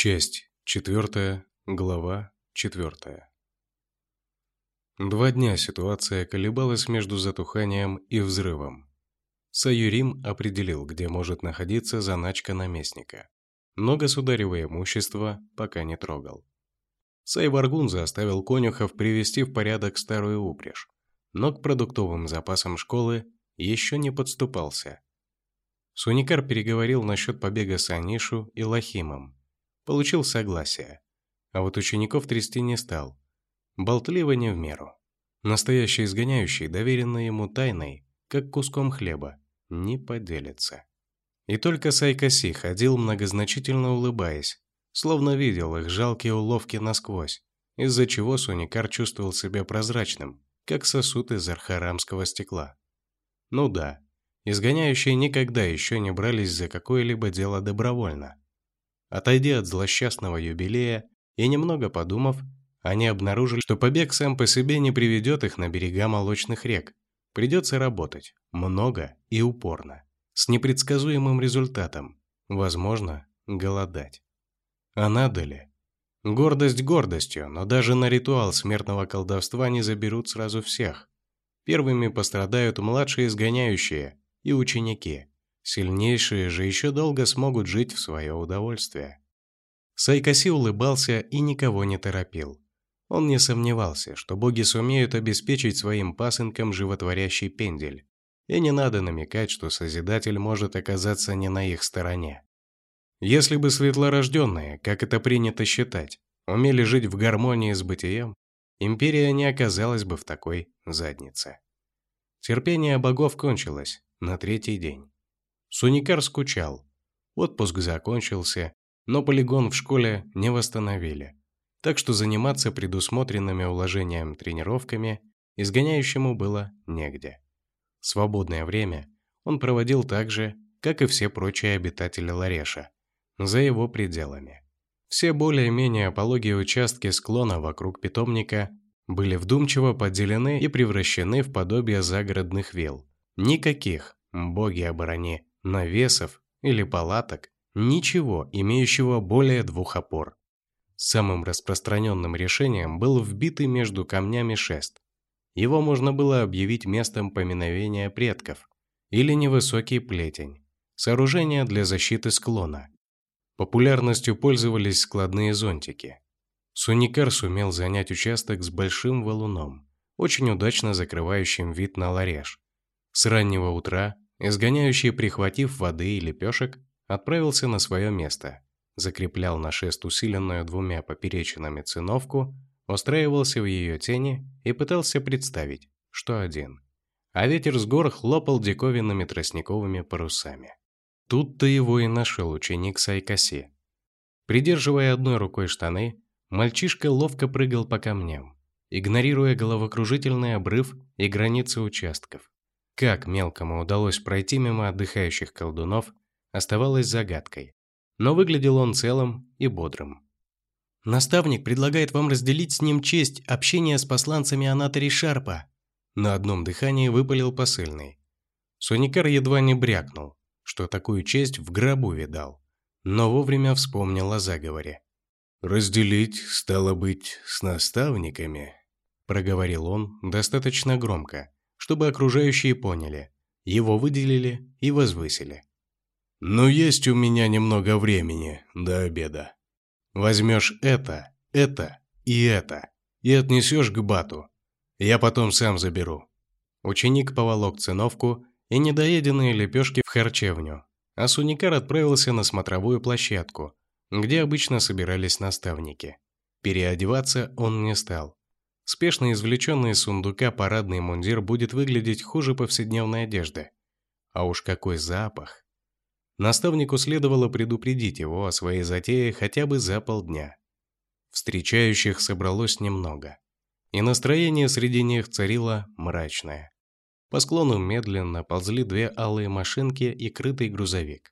Часть четвертая, глава четвертая. Два дня ситуация колебалась между затуханием и взрывом. Саюрим определил, где может находиться заначка наместника, но государево имущество пока не трогал. Сайваргун заставил конюхов привести в порядок старую упряжь, но к продуктовым запасам школы еще не подступался. Суникар переговорил насчет побега с Анишу и Лахимом, получил согласие. А вот учеников трясти не стал. Болтливо не в меру. Настоящий изгоняющий, доверенный ему тайной, как куском хлеба, не поделится. И только Сайкаси ходил, многозначительно улыбаясь, словно видел их жалкие уловки насквозь, из-за чего Суникар чувствовал себя прозрачным, как сосуд из архарамского стекла. Ну да, изгоняющие никогда еще не брались за какое-либо дело добровольно. Отойдя от злосчастного юбилея и немного подумав, они обнаружили, что побег сам по себе не приведет их на берега молочных рек. Придется работать, много и упорно, с непредсказуемым результатом, возможно, голодать. А надо ли? Гордость гордостью, но даже на ритуал смертного колдовства не заберут сразу всех. Первыми пострадают младшие изгоняющие и ученики. Сильнейшие же еще долго смогут жить в свое удовольствие. Сайкаси улыбался и никого не торопил. Он не сомневался, что боги сумеют обеспечить своим пасынкам животворящий пендель. И не надо намекать, что Созидатель может оказаться не на их стороне. Если бы светлорожденные, как это принято считать, умели жить в гармонии с бытием, империя не оказалась бы в такой заднице. Терпение богов кончилось на третий день. Суникар скучал. Отпуск закончился, но полигон в школе не восстановили. Так что заниматься предусмотренными уложением тренировками изгоняющему было негде. Свободное время он проводил так же, как и все прочие обитатели Лареша, за его пределами. Все более-менее пологие участки склона вокруг питомника были вдумчиво поделены и превращены в подобие загородных вилл. Никаких, боги оборони, навесов или палаток, ничего, имеющего более двух опор. Самым распространенным решением был вбитый между камнями шест. Его можно было объявить местом поминовения предков или невысокий плетень, сооружение для защиты склона. Популярностью пользовались складные зонтики. Суникар сумел занять участок с большим валуном, очень удачно закрывающим вид на лареш. С раннего утра Изгоняющий, прихватив воды и лепешек, отправился на свое место, закреплял на шест усиленную двумя поперечинами циновку, устраивался в ее тени и пытался представить, что один. А ветер с гор хлопал диковинными тростниковыми парусами. Тут-то его и нашел ученик Сайкаси. Придерживая одной рукой штаны, мальчишка ловко прыгал по камням, игнорируя головокружительный обрыв и границы участков. Как мелкому удалось пройти мимо отдыхающих колдунов, оставалось загадкой. Но выглядел он целым и бодрым. «Наставник предлагает вам разделить с ним честь общения с посланцами Анатори Шарпа», на одном дыхании выпалил посыльный. Суникар едва не брякнул, что такую честь в гробу видал, но вовремя вспомнил о заговоре. «Разделить, стало быть, с наставниками», – проговорил он достаточно громко, чтобы окружающие поняли. Его выделили и возвысили. «Но есть у меня немного времени до обеда. Возьмешь это, это и это и отнесешь к бату. Я потом сам заберу». Ученик поволок циновку и недоеденные лепешки в харчевню, а Суникар отправился на смотровую площадку, где обычно собирались наставники. Переодеваться он не стал. Спешно извлеченный из сундука парадный мундир будет выглядеть хуже повседневной одежды. А уж какой запах! Наставнику следовало предупредить его о своей затее хотя бы за полдня. Встречающих собралось немного. И настроение среди них царило мрачное. По склону медленно ползли две алые машинки и крытый грузовик.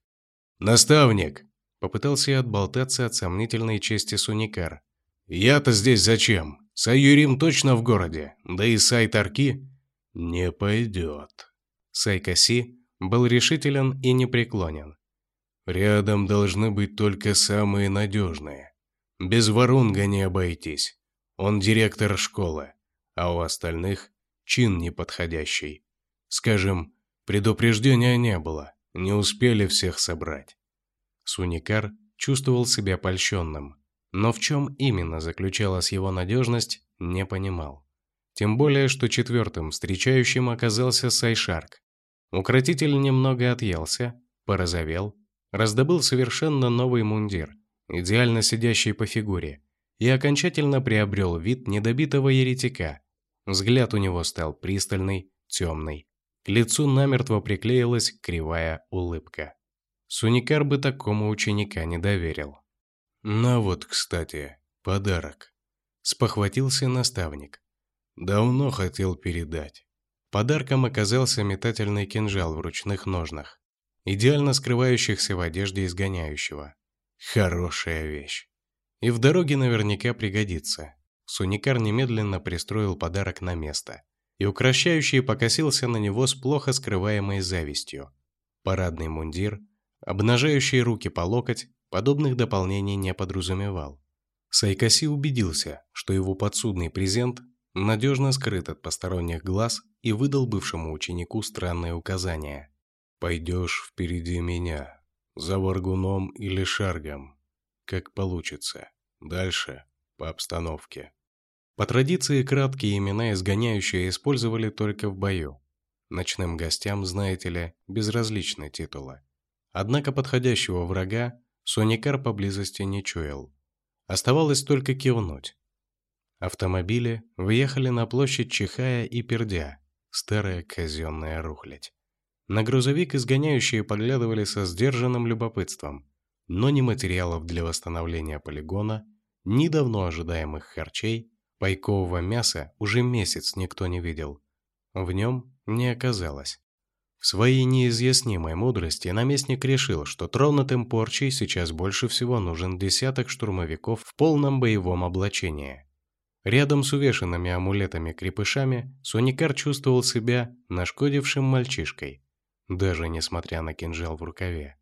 «Наставник!» – попытался отболтаться от сомнительной чести Суникар. «Я-то здесь зачем? Саюрим точно в городе, да и Сайтарки не пойдет. Сайкаси был решителен и непреклонен. Рядом должны быть только самые надежные. Без Варунга не обойтись. Он директор школы, а у остальных чин неподходящий. Скажем, предупреждения не было, не успели всех собрать. Суникар чувствовал себя польщенным, но в чем именно заключалась его надежность, не понимал. Тем более, что четвертым встречающим оказался Сайшарк. Укротитель немного отъелся, порозовел, раздобыл совершенно новый мундир, идеально сидящий по фигуре, и окончательно приобрел вид недобитого еретика. Взгляд у него стал пристальный, темный. К лицу намертво приклеилась кривая улыбка. Суникар бы такому ученика не доверил. «На вот, кстати, подарок», – спохватился наставник. «Давно хотел передать». Подарком оказался метательный кинжал в ручных ножнах, идеально скрывающихся в одежде изгоняющего. Хорошая вещь. И в дороге наверняка пригодится. Суникар немедленно пристроил подарок на место, и укращающий покосился на него с плохо скрываемой завистью. Парадный мундир, обнажающий руки по локоть, подобных дополнений не подразумевал. Сайкаси убедился, что его подсудный презент надежно скрыт от посторонних глаз и выдал бывшему ученику странное указание. «Пойдешь впереди меня, за Варгуном или Шаргом, как получится. Дальше по обстановке. По традиции краткие имена изгоняющие использовали только в бою. Ночным гостям, знаете ли, безразличны титулы. Однако подходящего врага Соникар поблизости не чуял. Оставалось только кивнуть. Автомобили въехали на площадь чихая и пердя, старая казенная рухлядь. На грузовик изгоняющие поглядывали со сдержанным любопытством, но ни материалов для восстановления полигона, ни давно ожидаемых харчей, пайкового мяса уже месяц никто не видел. В нем не оказалось. В своей неизъяснимой мудрости наместник решил, что тронутым порчей сейчас больше всего нужен десяток штурмовиков в полном боевом облачении. Рядом с увешанными амулетами-крепышами Суникар чувствовал себя нашкодившим мальчишкой, даже несмотря на кинжал в рукаве.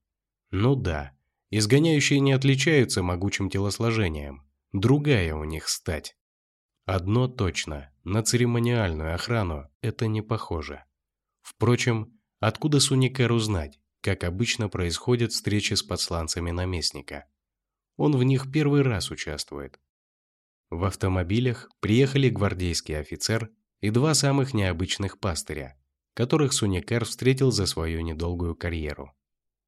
Ну да, Изгоняющие не отличаются могучим телосложением. Другая у них стать. Одно точно, на церемониальную охрану это не похоже. Впрочем, откуда Суникеру знать, как обычно происходят встречи с подсланцами наместника? Он в них первый раз участвует. В автомобилях приехали гвардейский офицер и два самых необычных пастыря, которых Суникер встретил за свою недолгую карьеру.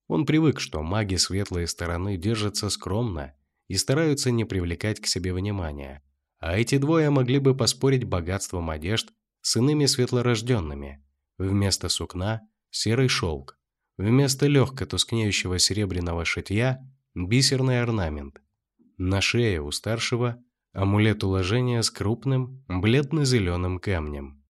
Он привык, что маги светлой стороны держатся скромно и стараются не привлекать к себе внимания, а эти двое могли бы поспорить богатством одежд с иными светлорожденными. Вместо сукна – серый шелк, вместо легко тускнеющего серебряного шитья – бисерный орнамент. На шее у старшего – амулет уложения с крупным бледно-зеленым камнем.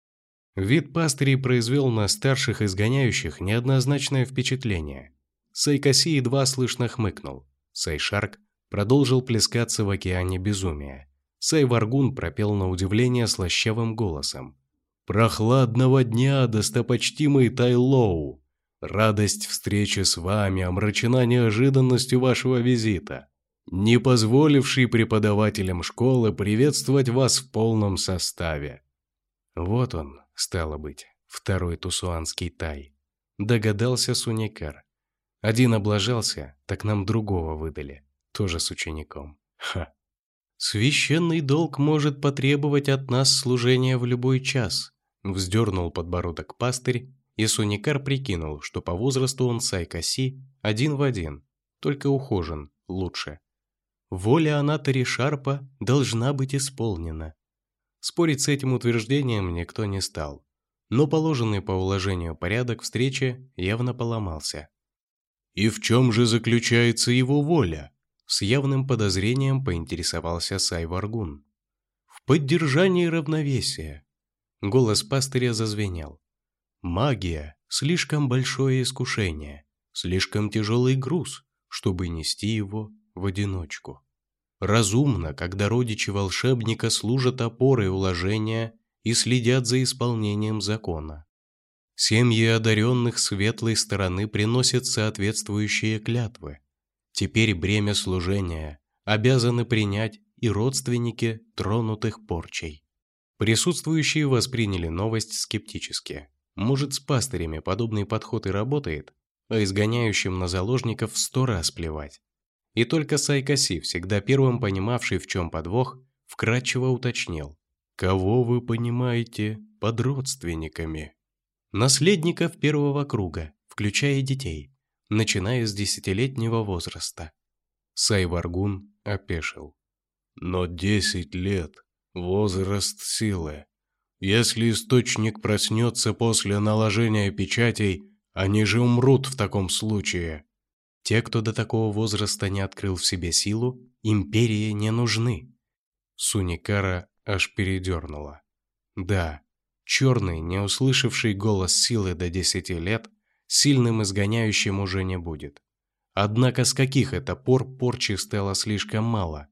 Вид пастырей произвел на старших изгоняющих неоднозначное впечатление – Сайкаси едва слышно хмыкнул. Сайшарк продолжил плескаться в океане безумия. Сайваргун пропел на удивление слащавым голосом. «Прохладного дня, достопочтимый Тайлоу! Радость встречи с вами омрачена неожиданностью вашего визита, не позволивший преподавателям школы приветствовать вас в полном составе». Вот он, стало быть, второй тусуанский тай. Догадался Суникар. Один облажался, так нам другого выдали, тоже с учеником. Ха. Священный долг может потребовать от нас служения в любой час, вздернул подбородок пастырь, и Суникар прикинул, что по возрасту он с Айкаси один в один, только ухожен, лучше. Воля Анатори Шарпа должна быть исполнена. Спорить с этим утверждением никто не стал, но положенный по уложению порядок встречи явно поломался. «И в чем же заключается его воля?» С явным подозрением поинтересовался Сайваргун. «В поддержании равновесия». Голос пастыря зазвенел. «Магия – слишком большое искушение, слишком тяжелый груз, чтобы нести его в одиночку. Разумно, когда родичи волшебника служат опорой уложения и следят за исполнением закона. Семьи одаренных светлой стороны приносят соответствующие клятвы. Теперь бремя служения обязаны принять и родственники тронутых порчей. Присутствующие восприняли новость скептически. Может, с пастырями подобный подход и работает, а изгоняющим на заложников в сто раз плевать. И только Сайкаси, всегда первым понимавший, в чем подвох, вкратчиво уточнил. «Кого вы понимаете под родственниками?» Наследников первого круга, включая детей, начиная с десятилетнего возраста. Сайваргун опешил. «Но десять лет – возраст силы. Если источник проснется после наложения печатей, они же умрут в таком случае. Те, кто до такого возраста не открыл в себе силу, империи не нужны. Суникара аж передернула. Да, черный, не услышавший голос силы до десяти лет, сильным изгоняющим уже не будет. Однако с каких это пор порчи стало слишком мало?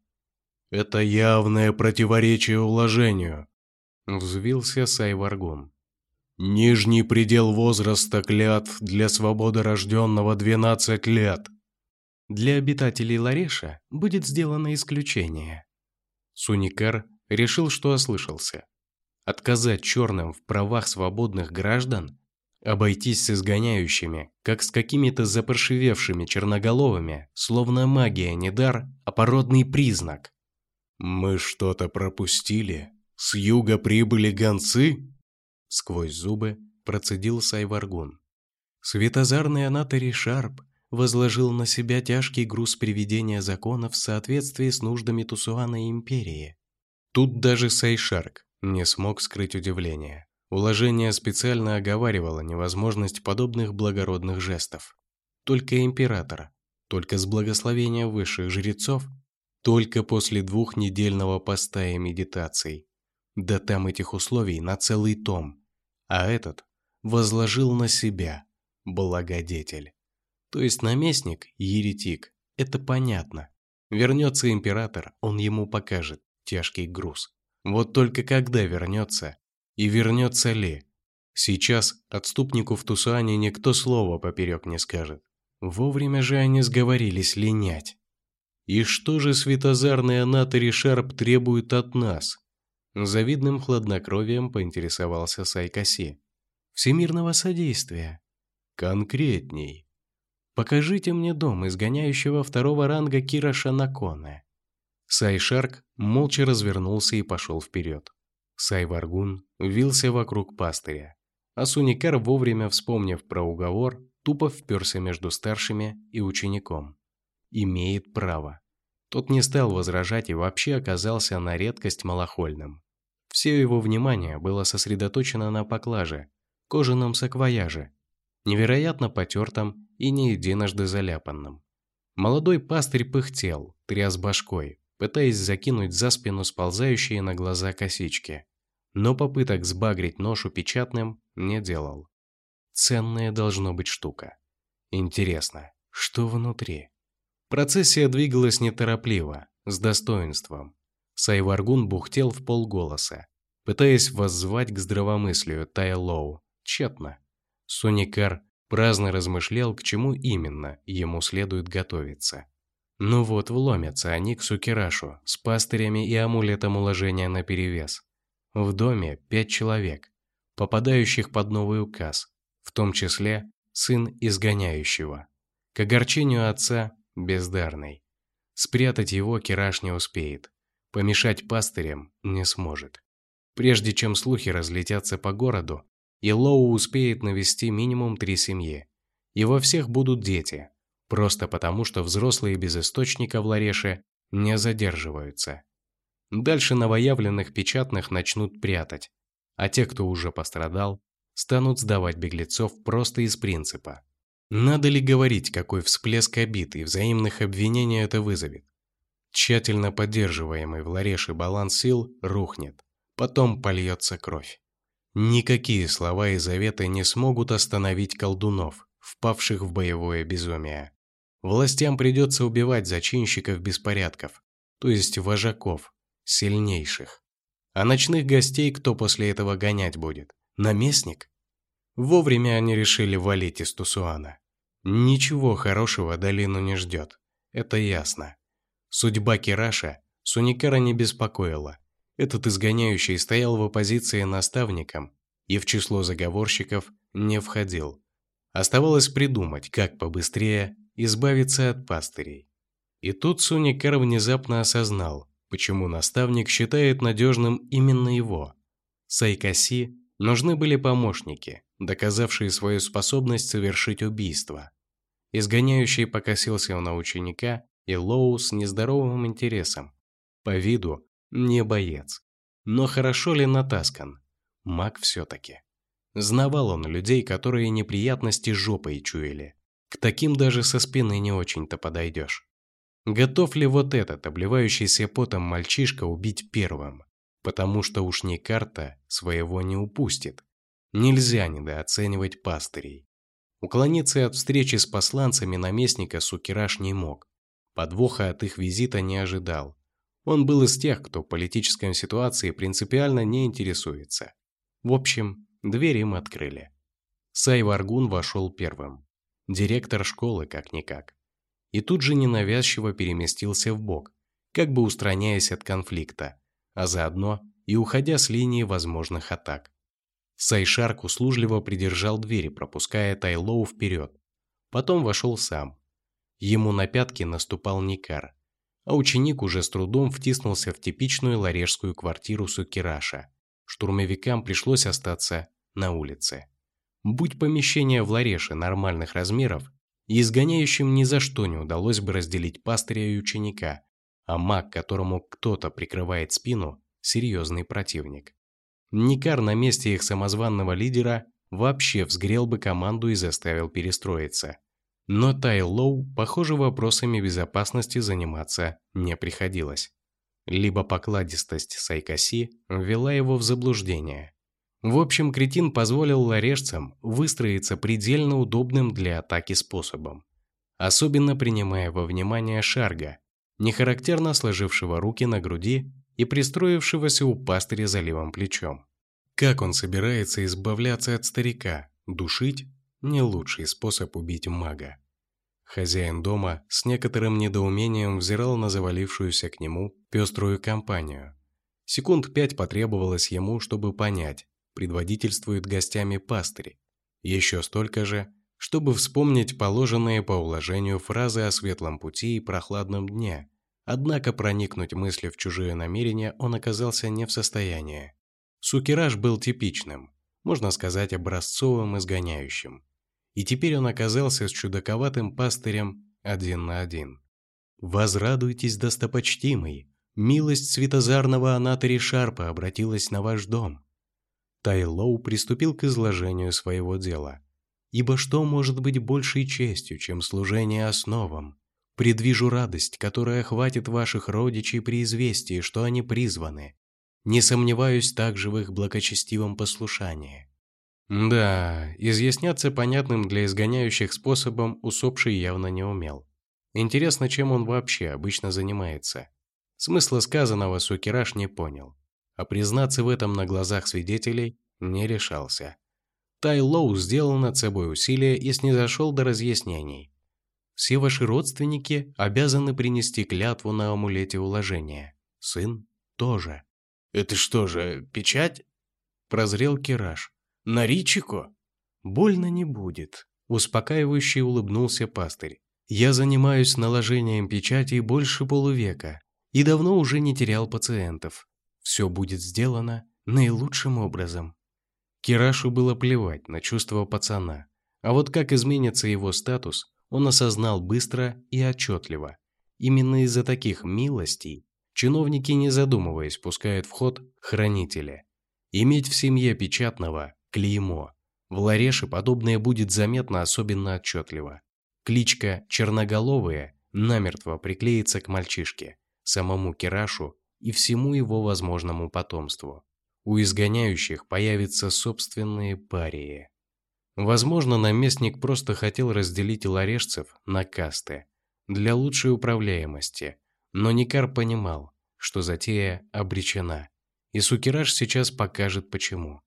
Это явное противоречие уложению, взвился Сайваргун. Нижний предел возраста клятв для свободорожденного 12 лет. Для обитателей Лареша будет сделано исключение. Суникар решил, что ослышался. Отказать черным в правах свободных граждан? Обойтись с изгоняющими, как с какими-то запаршивевшими черноголовыми, словно магия не дар, а породный признак. «Мы что-то пропустили? С юга прибыли гонцы?» Сквозь зубы процедил Сайваргун. Светозарный анатори Шарп возложил на себя тяжкий груз приведения законов в соответствии с нуждами Тусуана Империи. Тут даже Сайшарк не смог скрыть удивление. Уложение специально оговаривало невозможность подобных благородных жестов. Только император, только с благословения высших жрецов, только после двухнедельного поста и медитаций. Да там этих условий на целый том а этот возложил на себя благодетель. То есть наместник – еретик, это понятно. Вернется император, он ему покажет тяжкий груз. Вот только когда вернется, и вернется ли? Сейчас отступнику в Тусуане никто слова поперек не скажет. Вовремя же они сговорились линять. И что же светозарный Анатори Шарп требует от нас? Завидным хладнокровием поинтересовался Сайкаси. «Всемирного содействия». «Конкретней». «Покажите мне дом изгоняющего второго ранга Кира Шанаконе». Сайшарк молча развернулся и пошел вперед. Сайваргун вился вокруг пастыря, а Суникар, вовремя вспомнив про уговор, тупо вперся между старшими и учеником. Имеет право. Тот не стал возражать и вообще оказался на редкость малохольным. Все его внимание было сосредоточено на поклаже, кожаном саквояже, невероятно потертом и не единожды заляпанном. Молодой пастырь пыхтел, тряс башкой, пытаясь закинуть за спину сползающие на глаза косички. Но попыток сбагрить ношу печатным не делал. Ценная должно быть штука. Интересно, что внутри? Процессия двигалась неторопливо, с достоинством. Сайваргун бухтел в полголоса, пытаясь воззвать к здравомыслию Тайлоу. Тщетно. Соникар праздно размышлял, к чему именно ему следует готовиться. Ну вот, вломятся они к Сукирашу с пастырями и амулетом уложения наперевес. В доме пять человек, попадающих под новый указ, в том числе сын изгоняющего. К огорчению отца бездарный. Спрятать его Кираш не успеет. Помешать пастырям не сможет. Прежде чем слухи разлетятся по городу, Илоу успеет навести минимум три семьи. И во всех будут дети, просто потому что взрослые без источника в Лареше не задерживаются. Дальше новоявленных печатных начнут прятать, а те, кто уже пострадал, станут сдавать беглецов просто из принципа. Надо ли говорить, какой всплеск обид и взаимных обвинений это вызовет? Тщательно поддерживаемый в Лареше баланс сил рухнет, потом польется кровь. Никакие слова и заветы не смогут остановить колдунов, впавших в боевое безумие. Властям придется убивать зачинщиков беспорядков, то есть вожаков, сильнейших. А ночных гостей кто после этого гонять будет? Наместник? Вовремя они решили валить из Тусуана. Ничего хорошего долину не ждет, это ясно. Судьба Кираша Суникара не беспокоила. Этот изгоняющий стоял в оппозиции наставникам и в число заговорщиков не входил. Оставалось придумать, как побыстрее избавиться от пастырей. И тут Суникар внезапно осознал, почему наставник считает надежным именно его. Сайкаси нужны были помощники, доказавшие свою способность совершить убийство. Изгоняющий покосился на ученика, и Лоу с нездоровым интересом. По виду не боец. Но хорошо ли натаскан? Маг все-таки. Знавал он людей, которые неприятности жопой чуяли. К таким даже со спины не очень-то подойдешь. Готов ли вот этот, обливающийся потом мальчишка, убить первым? Потому что уж не карта своего не упустит. Нельзя недооценивать пастырей. Уклониться от встречи с посланцами наместника Сукираш не мог. Подвоха от их визита не ожидал. Он был из тех, кто политической ситуации принципиально не интересуется. В общем, дверь им открыли. Сай Варгун вошел первым. Директор школы, как-никак. И тут же ненавязчиво переместился в бок, как бы устраняясь от конфликта, а заодно и уходя с линии возможных атак. Сайшарк услужливо придержал двери, пропуская Тайлоу вперед. Потом вошел сам. Ему на пятки наступал Никар, а ученик уже с трудом втиснулся в типичную ларешскую квартиру Сукираша. Штурмовикам пришлось остаться на улице. Будь помещение в Лареше нормальных размеров, изгоняющим ни за что не удалось бы разделить пастыря и ученика, а маг, которому кто-то прикрывает спину, серьезный противник. Никар на месте их самозванного лидера вообще взгрел бы команду и заставил перестроиться. Но Тай Лоу, похоже, вопросами безопасности заниматься не приходилось. Либо покладистость Сайкаси ввела его в заблуждение. В общем, кретин позволил ларешцам выстроиться предельно удобным для атаки способом. Особенно принимая во внимание Шарга, нехарактерно сложившего руки на груди и пристроившегося у пастыря за левым плечом. Как он собирается избавляться от старика? Душить – не лучший способ убить мага. Хозяин дома с некоторым недоумением взирал на завалившуюся к нему пеструю компанию. Секунд пять потребовалось ему, чтобы понять, предводительствует гостями пастырь. Еще столько же, чтобы вспомнить положенные по уложению фразы о светлом пути и прохладном дне, Однако проникнуть мыслью в чужие намерения он оказался не в состоянии. Сукираж был типичным, можно сказать, образцовым изгоняющим. И теперь он оказался с чудаковатым пастырем один на один. «Возрадуйтесь, достопочтимый! Милость светозарного Анатори Шарпа обратилась на ваш дом!» Тайлоу приступил к изложению своего дела. «Ибо что может быть большей честью, чем служение основам? Предвижу радость, которая охватит ваших родичей при известии, что они призваны. Не сомневаюсь также в их благочестивом послушании. Да, изъясняться понятным для изгоняющих способом усопший явно не умел. Интересно, чем он вообще обычно занимается. Смысла сказанного Сукираш не понял, а признаться в этом на глазах свидетелей не решался. Тай Лоу сделал над собой усилие и снизошел до разъяснений. Все ваши родственники обязаны принести клятву на амулете уложения. Сын тоже. Это что же, печать? Прозрел Кираж. На Ричико? Больно не будет. Успокаивающе улыбнулся пастырь. Я занимаюсь наложением печати больше полувека и давно уже не терял пациентов. Все будет сделано наилучшим образом. Кирашу было плевать на чувства пацана. А вот как изменится его статус, он осознал быстро и отчетливо. Именно из-за таких милостей чиновники, не задумываясь, пускают в ход хранителя. Иметь в семье печатного – клеймо. В Лареше подобное будет заметно особенно отчетливо. Кличка «Черноголовые» намертво приклеится к мальчишке, самому Кирашу и всему его возможному потомству. У изгоняющих появятся собственные парии. Возможно, наместник просто хотел разделить ларешцев на касты для лучшей управляемости, но Никар понимал, что затея обречена, и Сукираж сейчас покажет почему.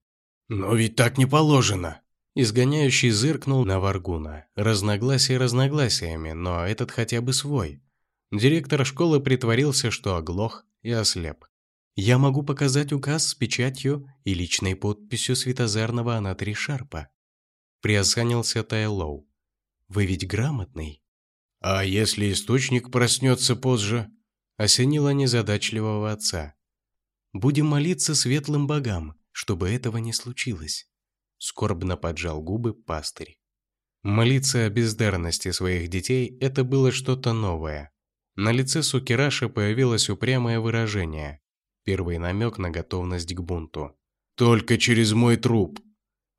«Но ведь так не положено!» Изгоняющий зыркнул на Варгуна. Разногласия разногласиями, но этот хотя бы свой. Директор школы притворился, что оглох и ослеп. «Я могу показать указ с печатью и личной подписью светозарного Анатри Шарпа», приосанился Тайлоу. «Вы ведь грамотный?» «А если источник проснется позже?» осенило незадачливого отца. «Будем молиться светлым богам, чтобы этого не случилось». Скорбно поджал губы пастырь. Молиться о бездарности своих детей – это было что-то новое. На лице Сукираша появилось упрямое выражение. Первый намек на готовность к бунту. «Только через мой труп!»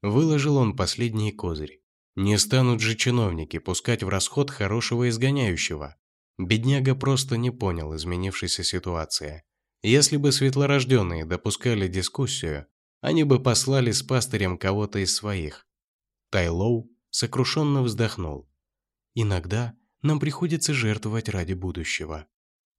Выложил он последний козырь. Не станут же чиновники пускать в расход хорошего изгоняющего. Бедняга просто не понял изменившейся ситуации. Если бы светлорожденные допускали дискуссию, они бы послали с пастырем кого-то из своих. Тайлоу сокрушенно вздохнул. Иногда нам приходится жертвовать ради будущего.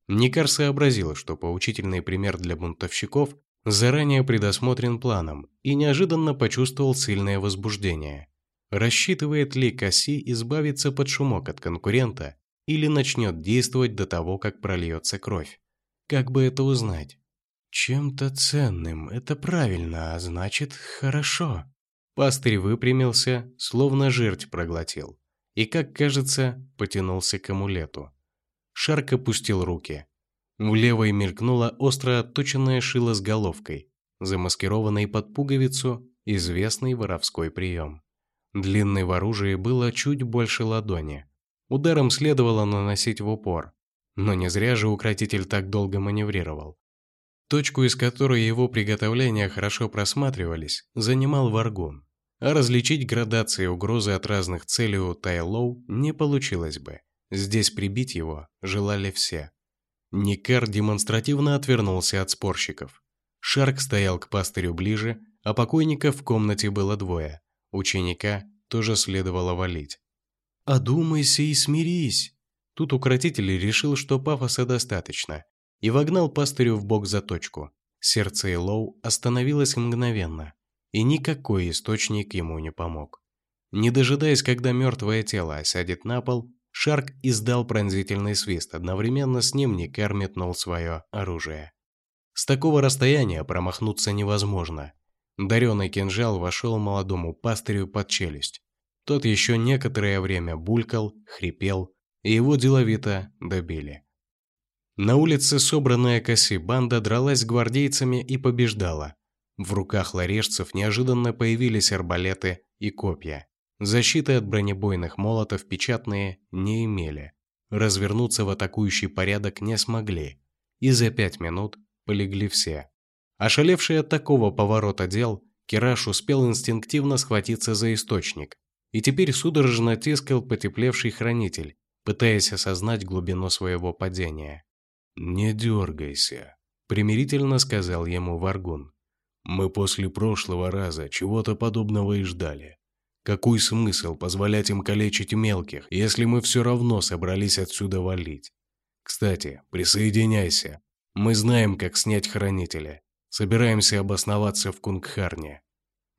Никар сообразил, что поучительный пример для бунтовщиков заранее предусмотрен планом и неожиданно почувствовал сильное возбуждение. Рассчитывает ли Касси избавиться под шумок от конкурента или начнет действовать до того, как прольется кровь? Как бы это узнать? Чем-то ценным, это правильно, а значит, хорошо. Пастырь выпрямился, словно жерть проглотил, и, как кажется, потянулся к амулету. Шарк опустил руки. В левой мелькнула остро отточенная шило с головкой, замаскированной под пуговицу, известный воровской прием. Длинный в оружии было чуть больше ладони. Ударом следовало наносить в упор. Но не зря же укротитель так долго маневрировал. Точку, из которой его приготовления хорошо просматривались, занимал Варгун. А различить градации угрозы от разных целей у Тайлоу не получилось бы. Здесь прибить его желали все. Никар демонстративно отвернулся от спорщиков. Шарк стоял к пастырю ближе, а покойников в комнате было двое. Ученика тоже следовало валить. «Одумайся и смирись!» Тут укротитель решил, что пафоса достаточно, и вогнал пастырю в бок заточку. Сердце Элоу остановилось мгновенно, и никакой источник ему не помог. Не дожидаясь, когда мертвое тело осядет на пол, Шарк издал пронзительный свист, одновременно с ним Никар метнул свое оружие. С такого расстояния промахнуться невозможно. Дареный кинжал вошел молодому пастырю под челюсть. Тот еще некоторое время булькал, хрипел, и его деловито добили. На улице собранная коси банда дралась с гвардейцами и побеждала. В руках ларежцев неожиданно появились арбалеты и копья. Защиты от бронебойных молотов печатные не имели. Развернуться в атакующий порядок не смогли. И за пять минут полегли все. Ошалевший от такого поворота дел, Кираш успел инстинктивно схватиться за источник. И теперь судорожно тискал потеплевший хранитель, пытаясь осознать глубину своего падения. «Не дергайся», — примирительно сказал ему Варгун. «Мы после прошлого раза чего-то подобного и ждали. Какой смысл позволять им калечить мелких, если мы все равно собрались отсюда валить? Кстати, присоединяйся. Мы знаем, как снять хранителя. Собираемся обосноваться в Кунгхарне».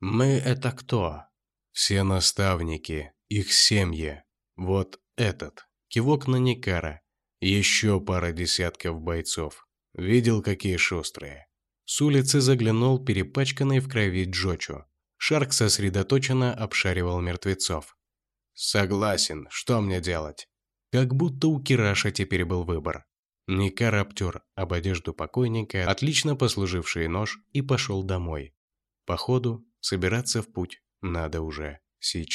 «Мы — это кто?» «Все наставники, их семьи. Вот этот». Кивок на Никара. Еще пара десятков бойцов. Видел, какие шустрые. С улицы заглянул перепачканный в крови Джочу. Шарк сосредоточенно обшаривал мертвецов. «Согласен. Что мне делать?» Как будто у Кираша теперь был выбор. Никар обтер об одежду покойника, отлично послуживший нож, и пошел домой. Походу, собираться в путь надо уже сейчас.